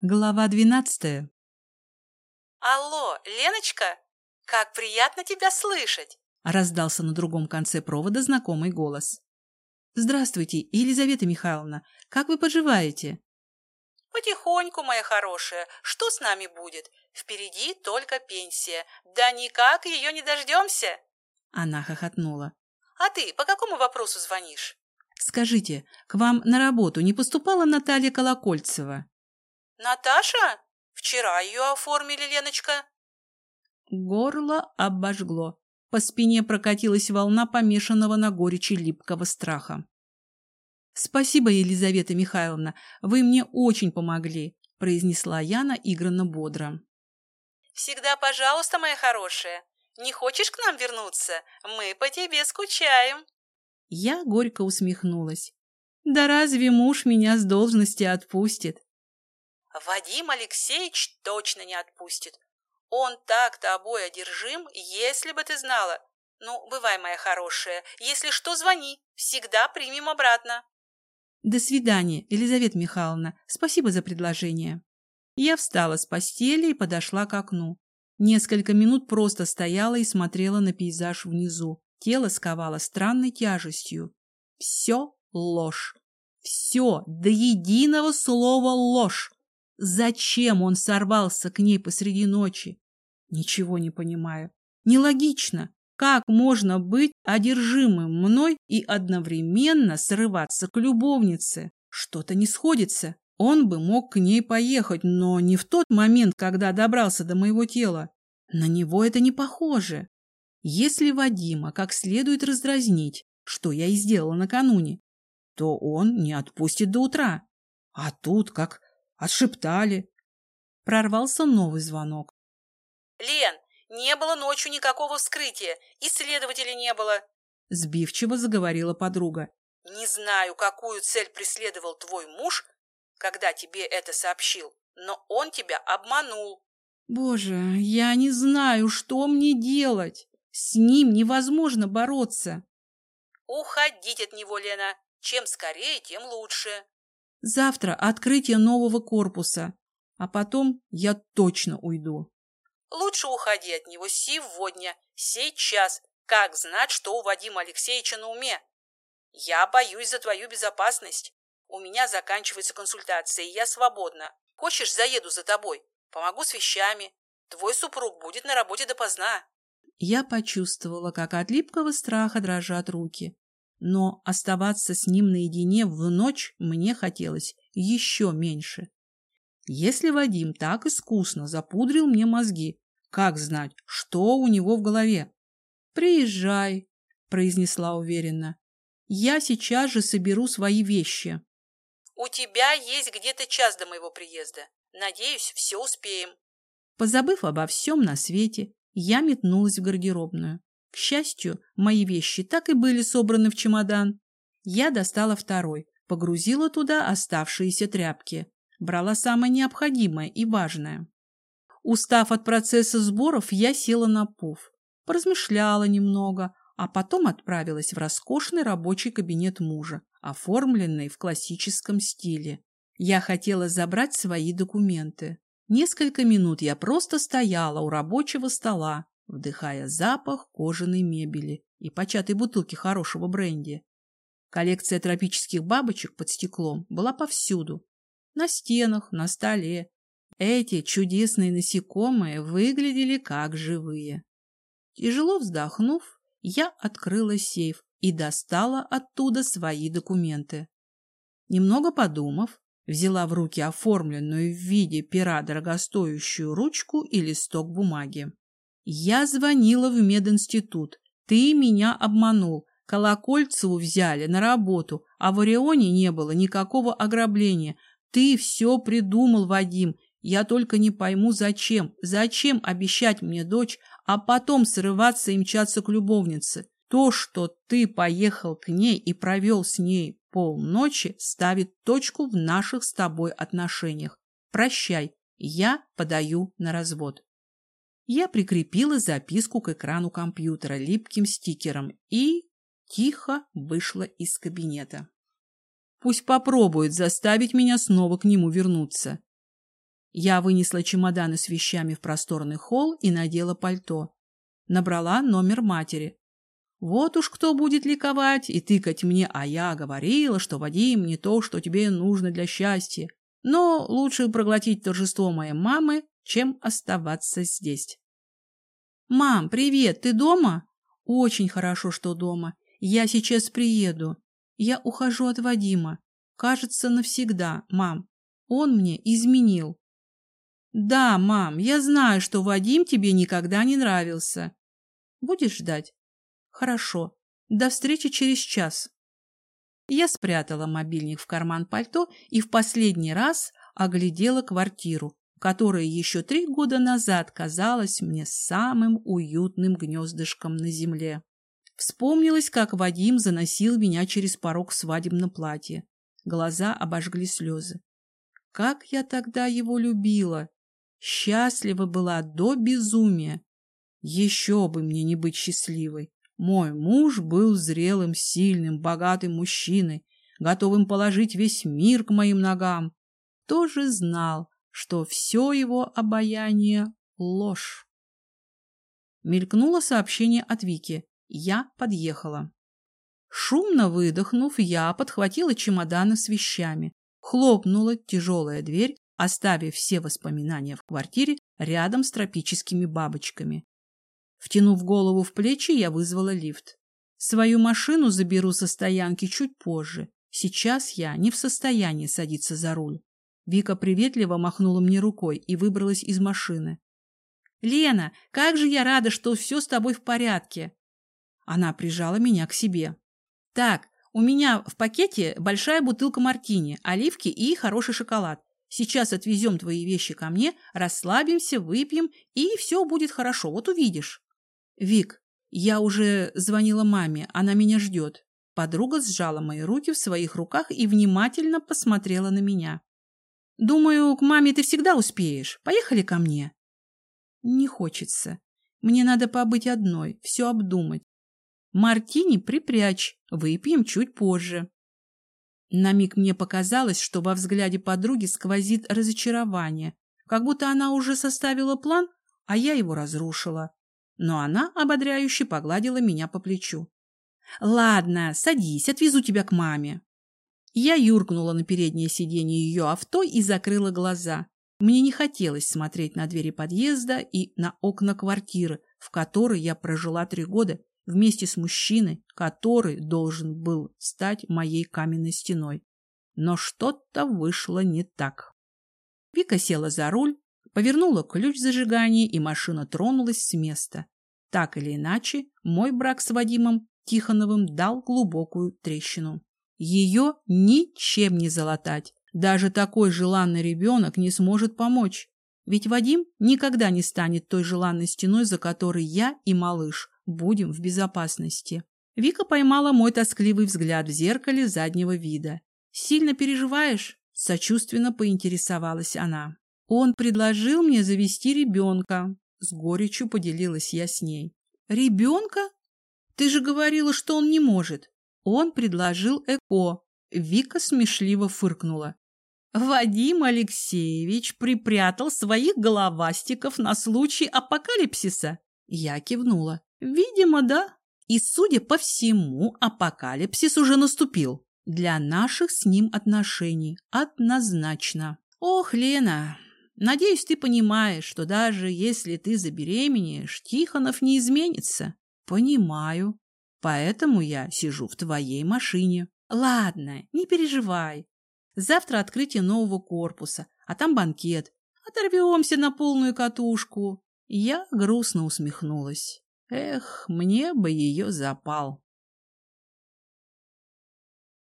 Глава двенадцатая. Алло, Леночка, как приятно тебя слышать! Раздался на другом конце провода знакомый голос. Здравствуйте, Елизавета Михайловна. Как вы поживаете? Потихоньку, моя хорошая. Что с нами будет? Впереди только пенсия. Да никак ее не дождемся. Она хохотнула. А ты по какому вопросу звонишь? Скажите, к вам на работу не поступала Наталья Колокольцева? Наташа? Вчера ее оформили, Леночка. Горло обожгло. По спине прокатилась волна помешанного на горечи липкого страха. «Спасибо, Елизавета Михайловна, вы мне очень помогли», – произнесла я наигранно бодро. «Всегда пожалуйста, моя хорошая. Не хочешь к нам вернуться? Мы по тебе скучаем». Я горько усмехнулась. «Да разве муж меня с должности отпустит?» Вадим Алексеевич точно не отпустит. Он так тобой одержим, если бы ты знала. Ну, бывай, моя хорошая. Если что, звони. Всегда примем обратно. До свидания, Елизавета Михайловна. Спасибо за предложение. Я встала с постели и подошла к окну. Несколько минут просто стояла и смотрела на пейзаж внизу. Тело сковало странной тяжестью. Все ложь. Все до единого слова ложь. Зачем он сорвался к ней посреди ночи? Ничего не понимаю. Нелогично. Как можно быть одержимым мной и одновременно срываться к любовнице? Что-то не сходится. Он бы мог к ней поехать, но не в тот момент, когда добрался до моего тела. На него это не похоже. Если Вадима как следует раздразнить, что я и сделала накануне, то он не отпустит до утра. А тут как Отшептали. Прорвался новый звонок. «Лен, не было ночью никакого вскрытия, исследователей не было», — сбивчиво заговорила подруга. «Не знаю, какую цель преследовал твой муж, когда тебе это сообщил, но он тебя обманул». «Боже, я не знаю, что мне делать. С ним невозможно бороться». «Уходить от него, Лена. Чем скорее, тем лучше». Завтра открытие нового корпуса, а потом я точно уйду. Лучше уходи от него сегодня, сейчас, как знать, что у Вадима Алексеевича на уме. Я боюсь за твою безопасность. У меня заканчивается консультация, и я свободна. Хочешь, заеду за тобой? Помогу с вещами. Твой супруг будет на работе допоздна. Я почувствовала, как от липкого страха дрожат руки. Но оставаться с ним наедине в ночь мне хотелось еще меньше. Если Вадим так искусно запудрил мне мозги, как знать, что у него в голове? «Приезжай», — произнесла уверенно. «Я сейчас же соберу свои вещи». «У тебя есть где-то час до моего приезда. Надеюсь, все успеем». Позабыв обо всем на свете, я метнулась в гардеробную. К счастью, мои вещи так и были собраны в чемодан. Я достала второй, погрузила туда оставшиеся тряпки. Брала самое необходимое и важное. Устав от процесса сборов, я села на пуф, поразмышляла немного, а потом отправилась в роскошный рабочий кабинет мужа, оформленный в классическом стиле. Я хотела забрать свои документы. Несколько минут я просто стояла у рабочего стола, вдыхая запах кожаной мебели и початой бутылки хорошего бренди. Коллекция тропических бабочек под стеклом была повсюду. На стенах, на столе. Эти чудесные насекомые выглядели как живые. Тяжело вздохнув, я открыла сейф и достала оттуда свои документы. Немного подумав, взяла в руки оформленную в виде пера дорогостоящую ручку и листок бумаги. Я звонила в мединститут. Ты меня обманул. Колокольцеву взяли на работу, а в Орионе не было никакого ограбления. Ты все придумал, Вадим. Я только не пойму, зачем. Зачем обещать мне дочь, а потом срываться и мчаться к любовнице? То, что ты поехал к ней и провел с ней полночи, ставит точку в наших с тобой отношениях. Прощай, я подаю на развод. Я прикрепила записку к экрану компьютера липким стикером и тихо вышла из кабинета. Пусть попробует заставить меня снова к нему вернуться. Я вынесла чемоданы с вещами в просторный холл и надела пальто. Набрала номер матери. Вот уж кто будет ликовать и тыкать мне, а я говорила, что Вадим не то, что тебе нужно для счастья. Но лучше проглотить торжество моей мамы, чем оставаться здесь. «Мам, привет, ты дома?» «Очень хорошо, что дома. Я сейчас приеду. Я ухожу от Вадима. Кажется, навсегда, мам. Он мне изменил». «Да, мам, я знаю, что Вадим тебе никогда не нравился. Будешь ждать?» «Хорошо. До встречи через час». Я спрятала мобильник в карман пальто и в последний раз оглядела квартиру, которая еще три года назад казалась мне самым уютным гнездышком на земле. Вспомнилось, как Вадим заносил меня через порог в свадебном платье. Глаза обожгли слезы. Как я тогда его любила! Счастлива была до безумия. Еще бы мне не быть счастливой. Мой муж был зрелым, сильным, богатым мужчиной, готовым положить весь мир к моим ногам. Тоже знал, что все его обаяние — ложь. Мелькнуло сообщение от Вики. Я подъехала. Шумно выдохнув, я подхватила чемоданы с вещами. Хлопнула тяжелая дверь, оставив все воспоминания в квартире рядом с тропическими бабочками. Втянув голову в плечи, я вызвала лифт. Свою машину заберу со стоянки чуть позже. Сейчас я не в состоянии садиться за руль. Вика приветливо махнула мне рукой и выбралась из машины. «Лена, как же я рада, что все с тобой в порядке!» Она прижала меня к себе. «Так, у меня в пакете большая бутылка мартини, оливки и хороший шоколад. Сейчас отвезем твои вещи ко мне, расслабимся, выпьем, и все будет хорошо, вот увидишь». «Вик, я уже звонила маме, она меня ждет». Подруга сжала мои руки в своих руках и внимательно посмотрела на меня. «Думаю, к маме ты всегда успеешь. Поехали ко мне». «Не хочется. Мне надо побыть одной, все обдумать. Мартини припрячь, выпьем чуть позже». На миг мне показалось, что во взгляде подруги сквозит разочарование, как будто она уже составила план, а я его разрушила но она ободряюще погладила меня по плечу. «Ладно, садись, отвезу тебя к маме». Я юркнула на переднее сиденье ее авто и закрыла глаза. Мне не хотелось смотреть на двери подъезда и на окна квартиры, в которой я прожила три года вместе с мужчиной, который должен был стать моей каменной стеной. Но что-то вышло не так. Вика села за руль, Повернула ключ зажигания, и машина тронулась с места. Так или иначе, мой брак с Вадимом Тихоновым дал глубокую трещину. Ее ничем не залатать. Даже такой желанный ребенок не сможет помочь. Ведь Вадим никогда не станет той желанной стеной, за которой я и малыш будем в безопасности. Вика поймала мой тоскливый взгляд в зеркале заднего вида. «Сильно переживаешь?» – сочувственно поинтересовалась она. Он предложил мне завести ребенка. С горечью поделилась я с ней. Ребенка? Ты же говорила, что он не может. Он предложил ЭКО. Вика смешливо фыркнула. Вадим Алексеевич припрятал своих головастиков на случай апокалипсиса. Я кивнула. Видимо, да. И, судя по всему, апокалипсис уже наступил. Для наших с ним отношений. Однозначно. Ох, Лена, Надеюсь, ты понимаешь, что даже если ты забеременеешь, Тихонов не изменится. Понимаю. Поэтому я сижу в твоей машине. Ладно, не переживай. Завтра открытие нового корпуса, а там банкет. Оторвемся на полную катушку. Я грустно усмехнулась. Эх, мне бы ее запал.